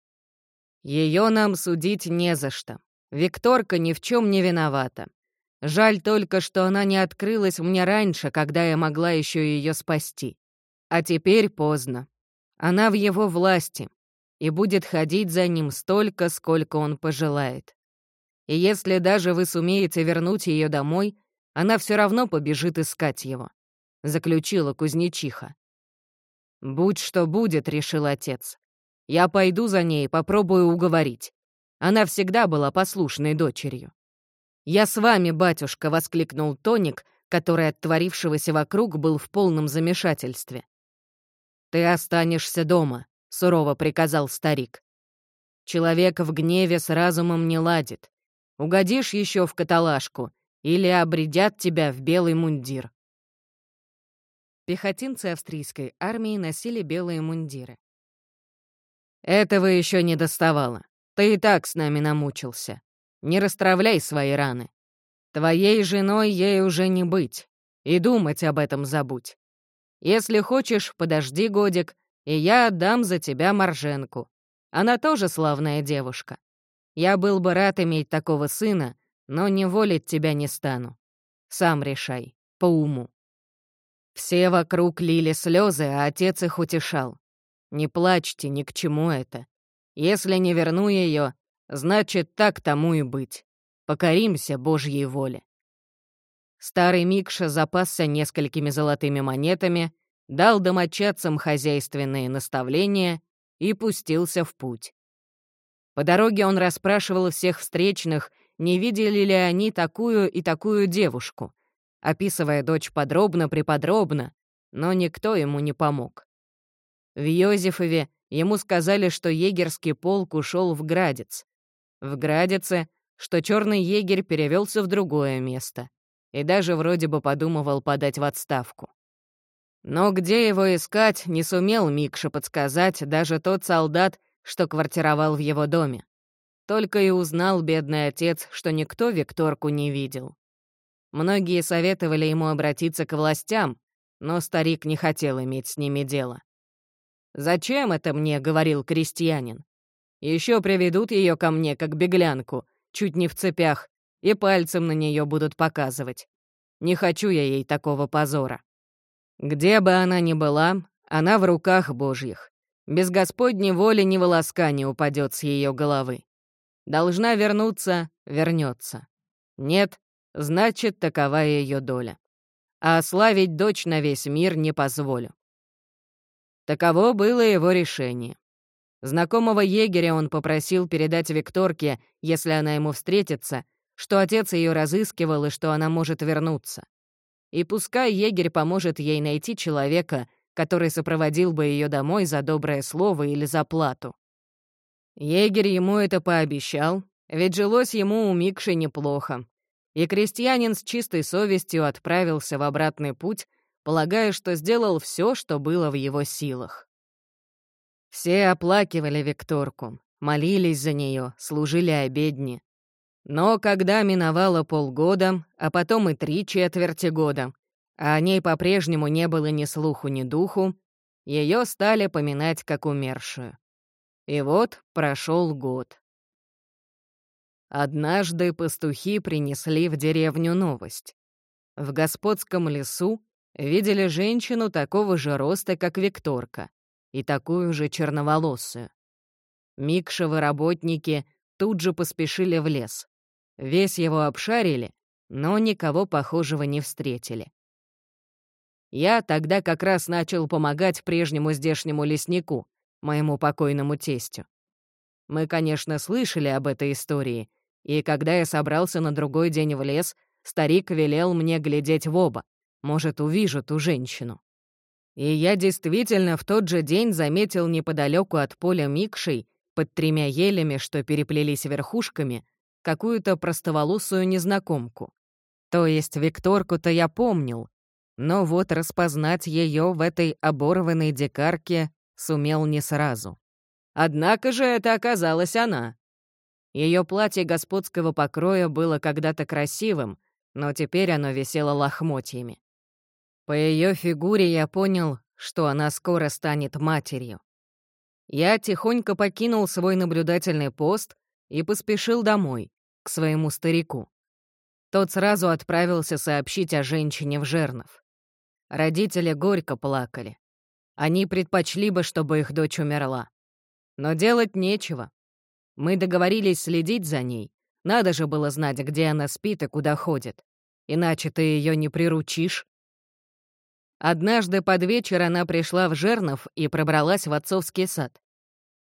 Ее нам судить не за что. Викторка ни в чем не виновата. Жаль только, что она не открылась мне раньше, когда я могла еще ее спасти. А теперь поздно. Она в его власти и будет ходить за ним столько, сколько он пожелает. И если даже вы сумеете вернуть ее домой, она все равно побежит искать его», — заключила кузнечиха. «Будь что будет», — решил отец. «Я пойду за ней и попробую уговорить. Она всегда была послушной дочерью». «Я с вами, батюшка», — воскликнул Тоник, который от творившегося вокруг был в полном замешательстве. «Ты останешься дома», — сурово приказал старик. «Человек в гневе с разумом не ладит. Угодишь еще в каталажку, или обредят тебя в белый мундир». Пехотинцы австрийской армии носили белые мундиры. «Этого еще не доставало. Ты и так с нами намучился. Не расстравляй свои раны. Твоей женой ей уже не быть, и думать об этом забудь. Если хочешь, подожди годик, и я отдам за тебя Марженку. Она тоже славная девушка. Я был бы рад иметь такого сына, но не волить тебя не стану. Сам решай, по уму». Все вокруг лили слезы, а отец их утешал. «Не плачьте, ни к чему это. Если не верну ее, значит, так тому и быть покоримся Божьей воле. Старый Микша запасся несколькими золотыми монетами, дал домочадцам хозяйственные наставления и пустился в путь. По дороге он расспрашивал всех встречных, не видели ли они такую и такую девушку, описывая дочь подробно-преподробно, но никто ему не помог. В Йозефове ему сказали, что егерский полк ушел в Градец. В Градице что черный егерь перевелся в другое место и даже вроде бы подумывал подать в отставку. Но где его искать, не сумел Микша подсказать даже тот солдат, что квартировал в его доме. Только и узнал бедный отец, что никто Викторку не видел. Многие советовали ему обратиться к властям, но старик не хотел иметь с ними дело. «Зачем это мне?» — говорил крестьянин. Еще приведут ее ко мне, как беглянку, чуть не в цепях, и пальцем на нее будут показывать. Не хочу я ей такого позора. Где бы она ни была, она в руках Божьих. Без Господней воли ни волоска не упадет с ее головы. Должна вернуться — вернется. Нет, значит, такова ее доля. А славить дочь на весь мир не позволю. Таково было его решение. Знакомого егеря он попросил передать Викторке, если она ему встретится, что отец ее разыскивал и что она может вернуться. И пускай егерь поможет ей найти человека, который сопроводил бы ее домой за доброе слово или за плату. Егерь ему это пообещал, ведь жилось ему у Микши неплохо. И крестьянин с чистой совестью отправился в обратный путь, полагая, что сделал все, что было в его силах. Все оплакивали Викторку, молились за нее, служили обедни. Но когда миновало полгода, а потом и три четверти года, а о ней по-прежнему не было ни слуху, ни духу, ее стали поминать как умершую. И вот прошел год. Однажды пастухи принесли в деревню новость. В господском лесу видели женщину такого же роста, как Викторка, и такую же черноволосую. Микшевы работники тут же поспешили в лес. Весь его обшарили, но никого похожего не встретили. Я тогда как раз начал помогать прежнему здешнему леснику, моему покойному тестю. Мы, конечно, слышали об этой истории, и когда я собрался на другой день в лес, старик велел мне глядеть в оба, может, увижу ту женщину. И я действительно в тот же день заметил неподалеку от поля Микшей, под тремя елями, что переплелись верхушками, какую-то простоволосую незнакомку. То есть Викторку-то я помнил, но вот распознать ее в этой оборванной дикарке сумел не сразу. Однако же это оказалась она. Ее платье господского покроя было когда-то красивым, но теперь оно висело лохмотьями. По ее фигуре я понял, что она скоро станет матерью. Я тихонько покинул свой наблюдательный пост и поспешил домой, к своему старику. Тот сразу отправился сообщить о женщине в Жернов. Родители горько плакали. Они предпочли бы, чтобы их дочь умерла. Но делать нечего. Мы договорились следить за ней, Надо же было знать, где она спит и куда ходит. Иначе ты ее не приручишь. Однажды под вечер она пришла в Жернов и пробралась в отцовский сад.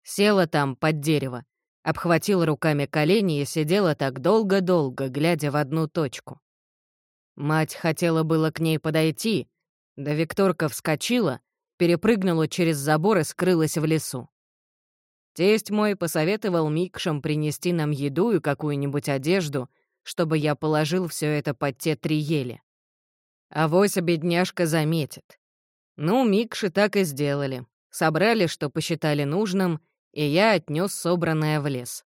Села там, под дерево, обхватила руками колени и сидела так долго-долго, глядя в одну точку. Мать хотела было к ней подойти, да Викторка вскочила, перепрыгнула через забор и скрылась в лесу. Тесть мой посоветовал Микшам принести нам еду и какую-нибудь одежду, чтобы я положил все это под те три ели. Авось бедняжка заметит. Ну, Микши так и сделали. Собрали, что посчитали нужным, и я отнес собранное в лес.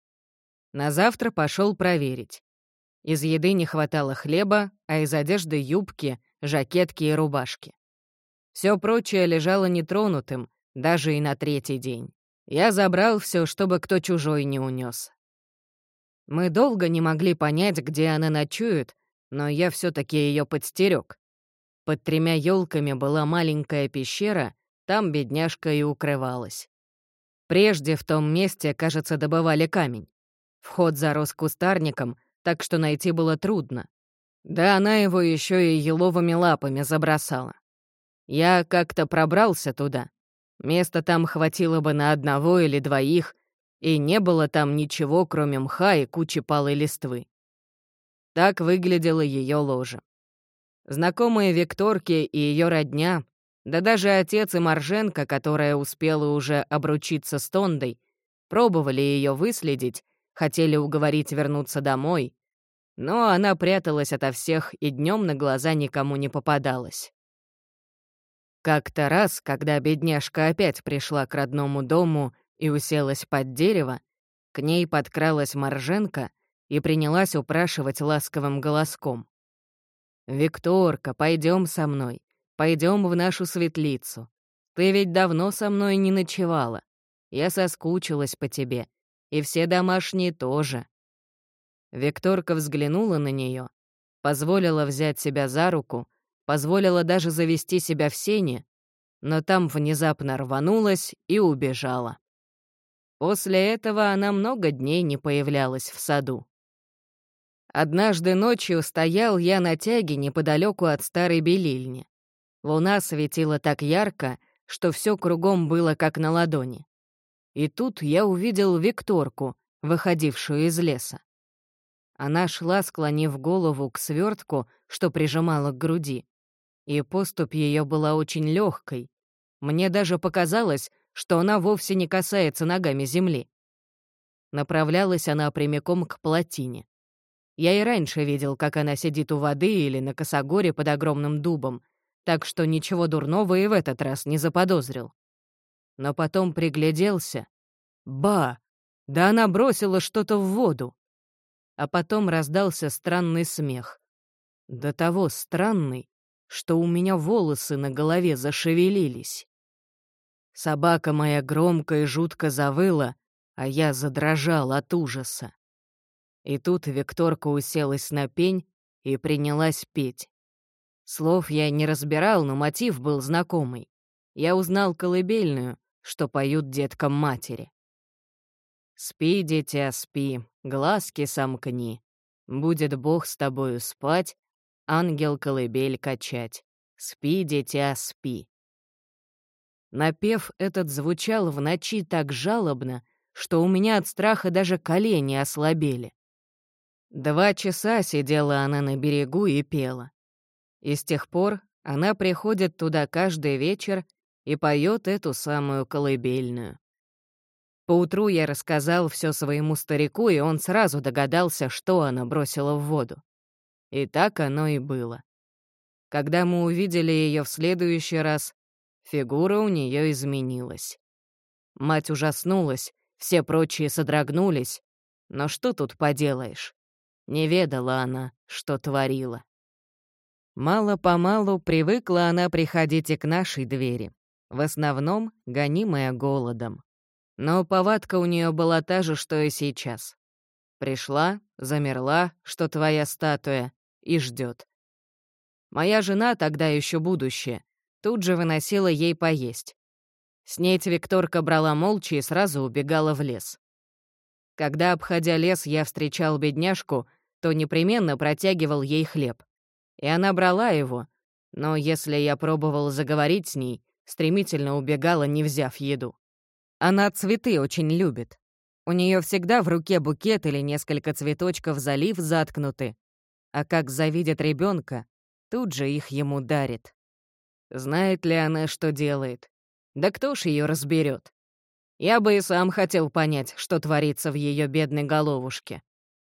На завтра пошел проверить. Из еды не хватало хлеба, а из одежды юбки, жакетки и рубашки. Все прочее лежало нетронутым, даже и на третий день. Я забрал все, чтобы кто чужой не унес. Мы долго не могли понять, где она ночует, но я все таки ее подстерег. Под тремя елками была маленькая пещера, там бедняжка и укрывалась. Прежде в том месте, кажется, добывали камень. Вход зарос кустарником, так что найти было трудно. Да она его еще и еловыми лапами забросала. Я как-то пробрался туда. Места там хватило бы на одного или двоих, и не было там ничего, кроме мха и кучи палой листвы. Так выглядело ее ложе. Знакомые Викторки и ее родня, да даже отец и Марженко, которая успела уже обручиться с Тондой, пробовали ее выследить, хотели уговорить вернуться домой, но она пряталась ото всех и днем на глаза никому не попадалась. Как-то раз, когда бедняжка опять пришла к родному дому и уселась под дерево, к ней подкралась Марженко и принялась упрашивать ласковым голоском. «Викторка, пойдем со мной, пойдем в нашу светлицу. Ты ведь давно со мной не ночевала. Я соскучилась по тебе, и все домашние тоже». Викторка взглянула на нее, позволила взять себя за руку, позволила даже завести себя в сене, но там внезапно рванулась и убежала. После этого она много дней не появлялась в саду. Однажды ночью стоял я на тяге неподалеку от старой белильни. Луна светила так ярко, что все кругом было как на ладони. И тут я увидел Викторку, выходившую из леса. Она шла, склонив голову к свертку, что прижимала к груди. И поступь ее была очень легкой. Мне даже показалось, что она вовсе не касается ногами земли. Направлялась она прямиком к плотине. Я и раньше видел, как она сидит у воды или на косогоре под огромным дубом, так что ничего дурного и в этот раз не заподозрил. Но потом пригляделся. Ба! Да она бросила что-то в воду. А потом раздался странный смех. До того странный, что у меня волосы на голове зашевелились. Собака моя громко и жутко завыла, а я задрожал от ужаса. И тут Викторка уселась на пень и принялась петь. Слов я не разбирал, но мотив был знакомый. Я узнал колыбельную, что поют деткам матери. «Спи, дитя, спи, глазки сомкни. Будет Бог с тобою спать, ангел колыбель качать. Спи, дитя, спи». Напев этот звучал в ночи так жалобно, что у меня от страха даже колени ослабели. Два часа сидела она на берегу и пела. И с тех пор она приходит туда каждый вечер и поет эту самую колыбельную. Поутру я рассказал все своему старику, и он сразу догадался, что она бросила в воду. И так оно и было. Когда мы увидели ее в следующий раз, фигура у нее изменилась. Мать ужаснулась, все прочие содрогнулись. Но что тут поделаешь? Не ведала она, что творила. Мало-помалу привыкла она приходить и к нашей двери, в основном гонимая голодом. Но повадка у нее была та же, что и сейчас. Пришла, замерла, что твоя статуя, и ждет. Моя жена, тогда еще будущее, тут же выносила ей поесть. С ней Викторка брала молча и сразу убегала в лес. Когда, обходя лес, я встречал бедняжку, то непременно протягивал ей хлеб. И она брала его, но если я пробовал заговорить с ней, стремительно убегала, не взяв еду. Она цветы очень любит. У нее всегда в руке букет или несколько цветочков залив заткнуты. А как завидит ребенка, тут же их ему дарит. Знает ли она, что делает? Да кто ж ее разберет? Я бы и сам хотел понять, что творится в ее бедной головушке.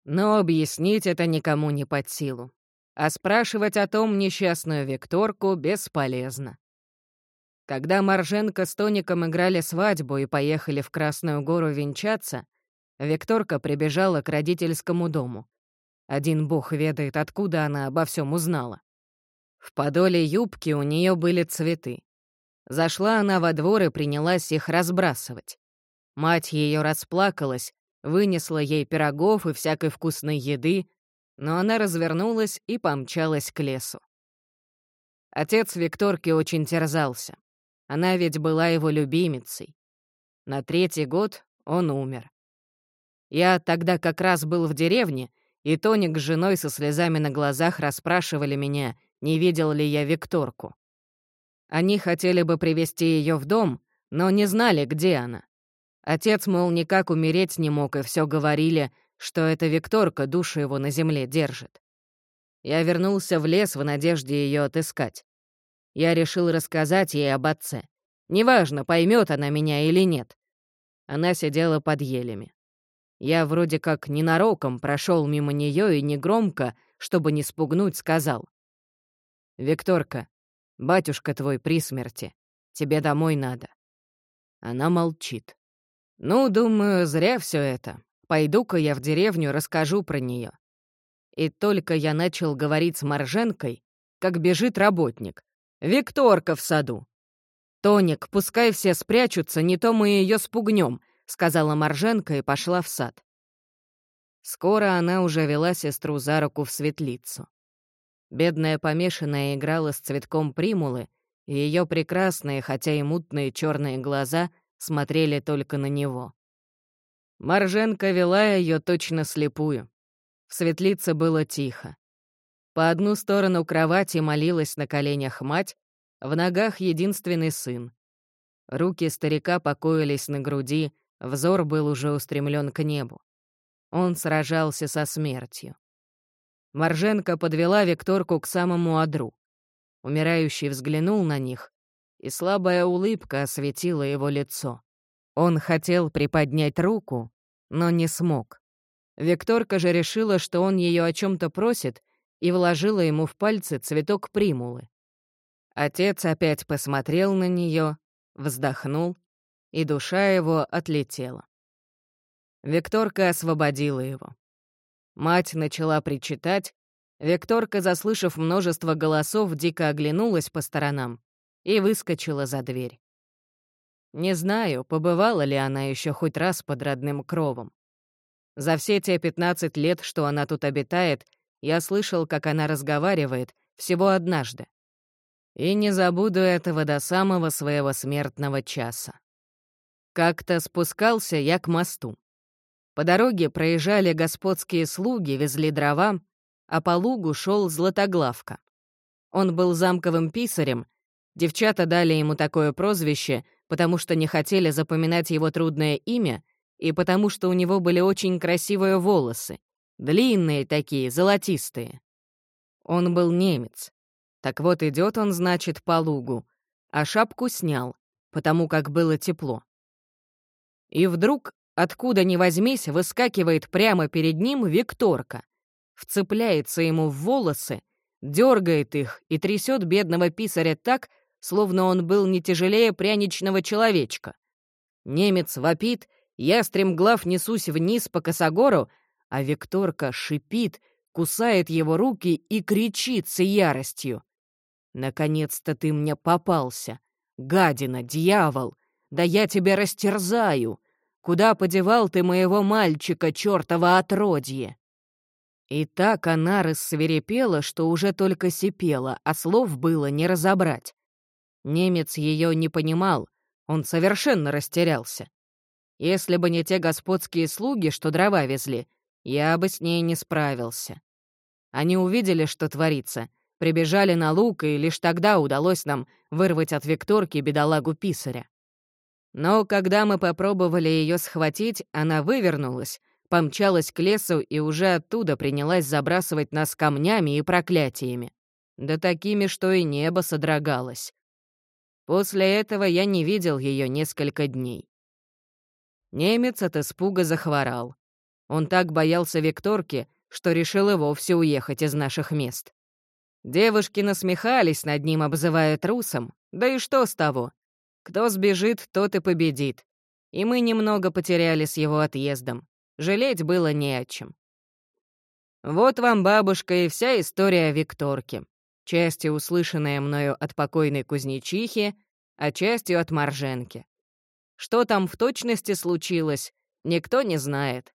Но объяснить это никому не под силу. А спрашивать о том несчастную Викторку бесполезно. Когда Марженко с Тоником играли свадьбу и поехали в Красную гору венчаться, Викторка прибежала к родительскому дому. Один бог ведает, откуда она обо всем узнала. В подоле юбки у нее были цветы. Зашла она во двор и принялась их разбрасывать. Мать ее расплакалась, вынесла ей пирогов и всякой вкусной еды, но она развернулась и помчалась к лесу. Отец Викторки очень терзался. Она ведь была его любимицей. На третий год он умер. Я тогда как раз был в деревне, и Тоник с женой со слезами на глазах расспрашивали меня, не видел ли я Викторку. Они хотели бы привести ее в дом, но не знали, где она. Отец, мол, никак умереть не мог, и все говорили, что эта Викторка душу его на земле держит. Я вернулся в лес в надежде ее отыскать. Я решил рассказать ей об отце. Неважно, поймет она меня или нет. Она сидела под елями. Я вроде как ненароком прошел мимо нее и негромко, чтобы не спугнуть, сказал. «Викторка, Батюшка твой при смерти. Тебе домой надо». Она молчит. «Ну, думаю, зря все это. Пойду-ка я в деревню, расскажу про нее. И только я начал говорить с Марженкой, как бежит работник. «Викторка в саду!» «Тоник, пускай все спрячутся, не то мы ее спугнем», — сказала Марженка и пошла в сад. Скоро она уже вела сестру за руку в светлицу. Бедная помешанная играла с цветком примулы, и ее прекрасные, хотя и мутные черные глаза смотрели только на него. Марженка вела ее точно слепую. В светлице было тихо. По одну сторону кровати молилась на коленях мать, в ногах единственный сын. Руки старика покоились на груди, взор был уже устремлен к небу. Он сражался со смертью. Марженко подвела Викторку к самому одру. Умирающий взглянул на них, и слабая улыбка осветила его лицо. Он хотел приподнять руку, но не смог. Викторка же решила, что он ее о чем то просит, и вложила ему в пальцы цветок примулы. Отец опять посмотрел на нее, вздохнул, и душа его отлетела. Викторка освободила его. Мать начала причитать. Викторка, заслышав множество голосов, дико оглянулась по сторонам и выскочила за дверь. Не знаю, побывала ли она еще хоть раз под родным кровом. За все те 15 лет, что она тут обитает, я слышал, как она разговаривает всего однажды. И не забуду этого до самого своего смертного часа. Как-то спускался я к мосту. По дороге проезжали господские слуги, везли дрова, а по лугу шел Златоглавка. Он был замковым писарем, девчата дали ему такое прозвище, потому что не хотели запоминать его трудное имя и потому что у него были очень красивые волосы, длинные такие, золотистые. Он был немец. Так вот идет он, значит, по лугу, а шапку снял, потому как было тепло. И вдруг Откуда ни возьмись, выскакивает прямо перед ним Викторка. Вцепляется ему в волосы, дергает их и трясет бедного писаря так, словно он был не тяжелее пряничного человечка. Немец вопит, я стремглав несусь вниз по косогору, а Викторка шипит, кусает его руки и кричит с яростью. «Наконец-то ты мне попался! Гадина, дьявол! Да я тебя растерзаю! Куда подевал ты моего мальчика, чертова отродье?» И так она рассверепела, что уже только сипела, а слов было не разобрать. Немец ее не понимал, он совершенно растерялся. Если бы не те господские слуги, что дрова везли, я бы с ней не справился. Они увидели, что творится, прибежали на луг, и лишь тогда удалось нам вырвать от Викторки бедолагу писаря. Но когда мы попробовали ее схватить, она вывернулась, помчалась к лесу и уже оттуда принялась забрасывать нас камнями и проклятиями. Да такими, что и небо содрогалось. После этого я не видел ее несколько дней. Немец от испуга захворал. Он так боялся Викторки, что решил и вовсе уехать из наших мест. Девушки насмехались над ним, обзывая трусом. Да и что с того? Кто сбежит, тот и победит. И мы немного потеряли с его отъездом. Жалеть было не о чем. Вот вам, бабушка, и вся история Викторки. Частью услышанная мною от покойной кузнечихи, а частью от Марженки. Что там в точности случилось, никто не знает.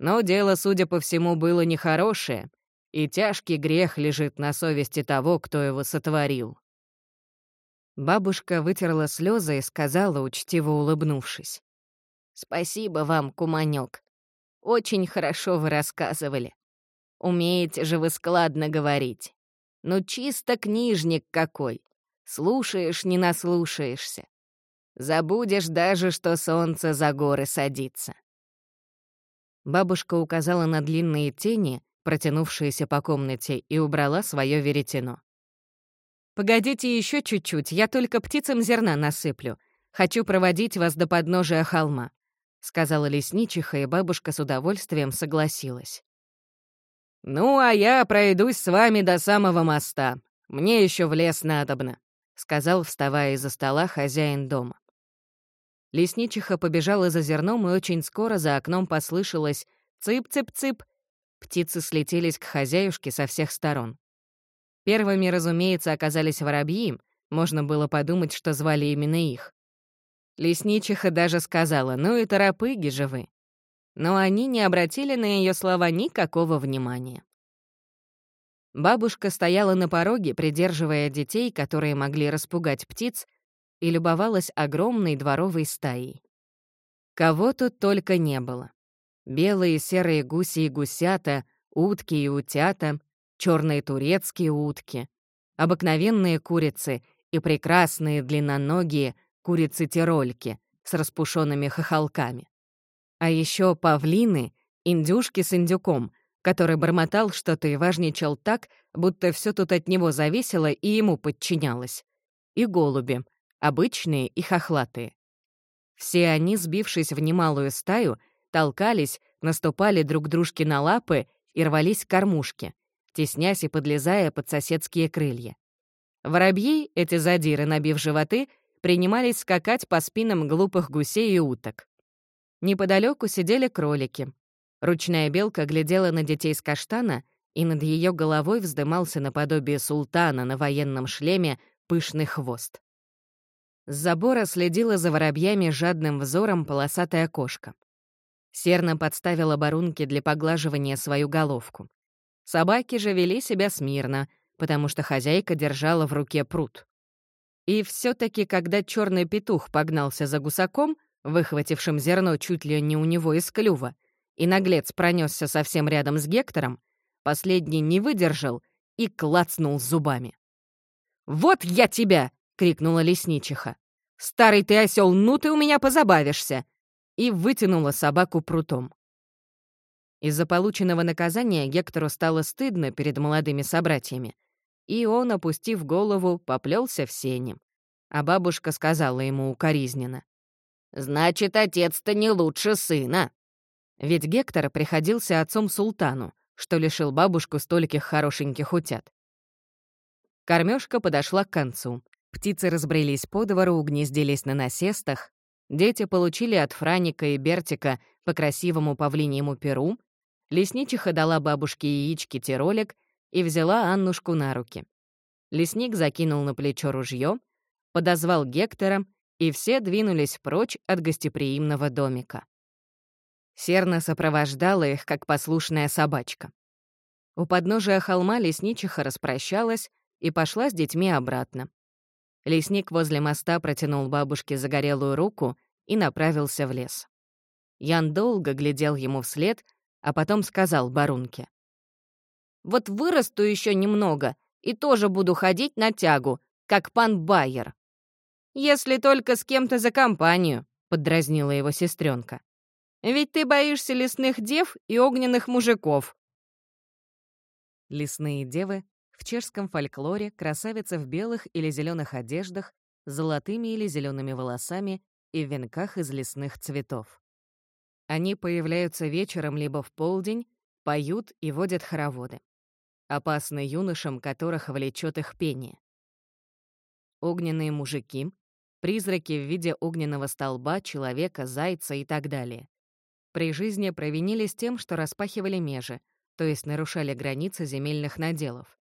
Но дело, судя по всему, было нехорошее, и тяжкий грех лежит на совести того, кто его сотворил. Бабушка вытерла слезы и сказала, учтиво улыбнувшись. «Спасибо вам, куманёк. Очень хорошо вы рассказывали. Умеете же вы складно говорить. Ну, чисто книжник какой. Слушаешь, не наслушаешься. Забудешь даже, что солнце за горы садится». Бабушка указала на длинные тени, протянувшиеся по комнате, и убрала свое веретено. «Погодите еще чуть-чуть, я только птицам зерна насыплю. Хочу проводить вас до подножия холма», — сказала лесничиха, и бабушка с удовольствием согласилась. «Ну, а я пройдусь с вами до самого моста. Мне еще в лес надобно», — сказал, вставая из-за стола хозяин дома. Лесничиха побежала за зерном, и очень скоро за окном послышалось «цып-цып-цып». Птицы слетелись к хозяюшке со всех сторон. Первыми, разумеется, оказались воробьи, можно было подумать, что звали именно их. Лесничиха даже сказала, ну и торопыги же вы. Но они не обратили на ее слова никакого внимания. Бабушка стояла на пороге, придерживая детей, которые могли распугать птиц, и любовалась огромной дворовой стаей. Кого тут только не было. Белые серые гуси и гусята, утки и утята, черные турецкие утки, обыкновенные курицы и прекрасные длинноногие курицы-тирольки с распушенными хохолками. А еще павлины, индюшки с индюком, который бормотал что-то и важничал так, будто все тут от него зависело и ему подчинялось. И голуби, обычные и хохлатые. Все они, сбившись в немалую стаю, толкались, наступали друг дружке на лапы и рвались к кормушке, теснясь и подлезая под соседские крылья. Воробьи, эти задиры, набив животы, принимались скакать по спинам глупых гусей и уток. Неподалеку сидели кролики. Ручная белка глядела на детей с каштана, и над ее головой вздымался наподобие султана на военном шлеме пышный хвост. С забора следила за воробьями жадным взором полосатая кошка. Серна подставила барунке для поглаживания свою головку. Собаки же вели себя смирно, потому что хозяйка держала в руке пруд. И все таки когда черный петух погнался за гусаком, выхватившим зерно чуть ли не у него из клюва, и наглец пронесся совсем рядом с Гектором, последний не выдержал и клацнул зубами. «Вот я тебя!» — крикнула лесничиха. «Старый ты осел, ну ты у меня позабавишься!» и вытянула собаку прутом. Из-за полученного наказания Гектору стало стыдно перед молодыми собратьями, и он, опустив голову, поплелся в сене. А бабушка сказала ему укоризненно. «Значит, отец-то не лучше сына». Ведь Гектор приходился отцом султану, что лишил бабушку стольких хорошеньких утят. Кормежка подошла к концу. Птицы разбрелись по двору, угнездились на насестах. Дети получили от Франика и Бертика по красивому павлиньему перу, Лесничиха дала бабушке яички-тиролек и взяла Аннушку на руки. Лесник закинул на плечо ружье, подозвал Гектора, и все двинулись прочь от гостеприимного домика. Серна сопровождала их, как послушная собачка. У подножия холма лесничиха распрощалась и пошла с детьми обратно. Лесник возле моста протянул бабушке загорелую руку и направился в лес. Ян долго глядел ему вслед, а потом сказал Барунке. «Вот вырасту еще немного и тоже буду ходить на тягу, как пан Байер». «Если только с кем-то за компанию», — поддразнила его сестренка. «Ведь ты боишься лесных дев и огненных мужиков». Лесные девы в чешском фольклоре красавицы в белых или зеленых одеждах, золотыми или зелеными волосами и венках из лесных цветов. Они появляются вечером либо в полдень, поют и водят хороводы. Опасны юношам, которых влечет их пение. Огненные мужики, призраки в виде огненного столба, человека, зайца и так далее. При жизни провинились тем, что распахивали межи, то есть нарушали границы земельных наделов,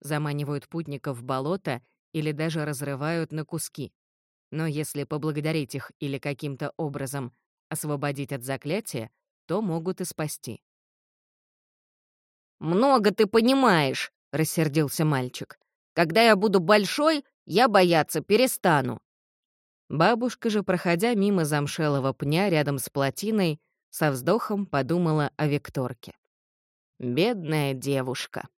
заманивают путников в болото или даже разрывают на куски. Но если поблагодарить их или каким-то образом освободить от заклятия, то могут и спасти. «Много ты понимаешь», — рассердился мальчик. «Когда я буду большой, я бояться перестану». Бабушка же, проходя мимо замшелого пня рядом с плотиной, со вздохом подумала о Викторке. «Бедная девушка».